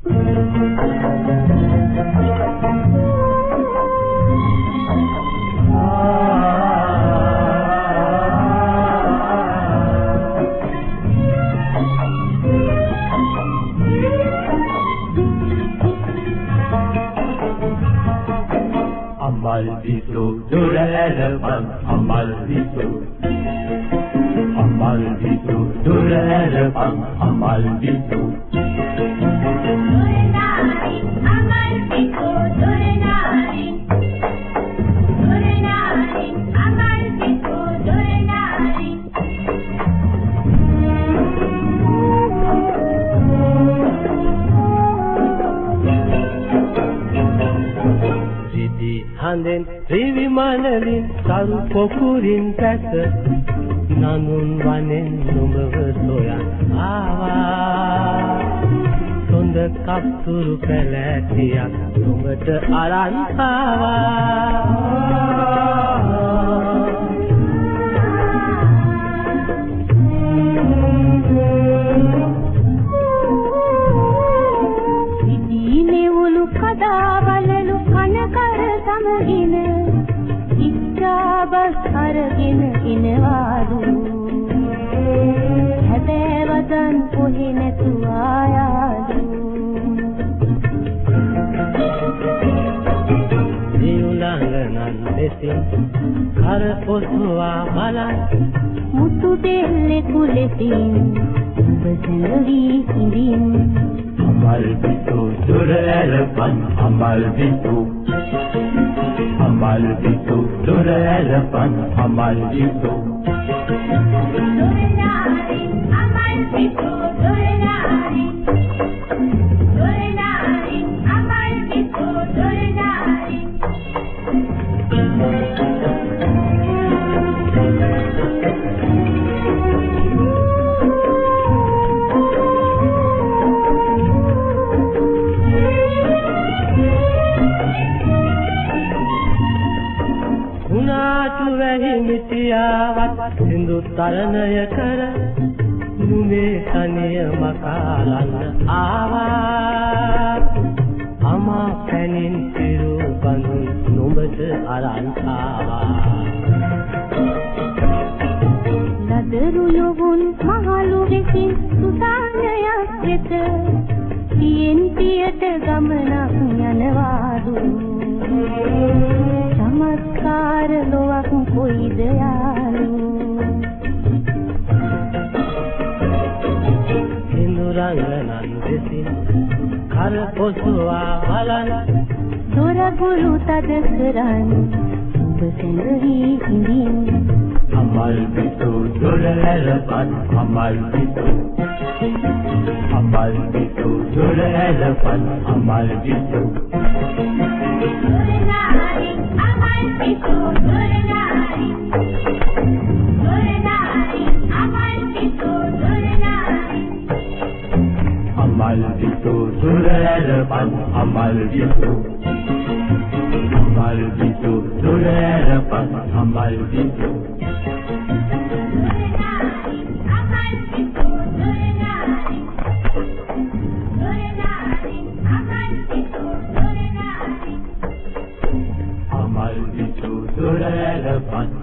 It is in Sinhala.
අමල් විසු දුරලපන් අමල් විසු අමල් විසු දුරලපන් අමල් විසු හඳෙන් රිවි මනලින් සරු පොකුරින් පැස නනුන් වනෙන් නුඹව සොයන් ආවා. සොඳ කප්තුරු පැලැටියක් නුඹට අරන් ආවා. සමගින ඉච්ඡාබස් අරගෙන එනවාලු. හැබෑ වදන් කොහෙ නැතු ආයාලු. දියුලංගනන් දෙසින් කර ඔසවා බලන්. මුතු දෙල්ලෙකු ලෙසින් ඔබ සැඟවී ඉඳින් අමල් විසු දුර ඇලපන් අමල් විසු අමල් විසු දුර ඇලපන් අමල් විසු දුරනාරි අමල් විසු දුරනාරි දුරනාරි අමල් විසු දුරනාරි උනාතු වැහි මිටියාවත් සිඳු තරණය කර නුඹේ තනිය මකාලන්න ආවා. අමා පැනින් පිරු බඳුන් නුඹට අරන් ආවා. නදරු යොවුන් මහලු විසින් සුසානයක් වෙත පියෙන් පියට ගමනක් යනවාදු. චමත්කාර ලොවක් කොයිද යාලු සිඳුරංගනන් දෙසින් කර පොසවා බලන. දොරගුළු තද කරන් ඔබ සැඟවි ඉඳින්. අමල් විසු දුර ඇලපන් අමල් විසු අමල් විසු දුර ඇලපන් අමල් විසු ඇලපන් අමල් විසු අමල් විසු දුර ඇලපන් අමල් විසු අමල් විසු දුර ඇලපන්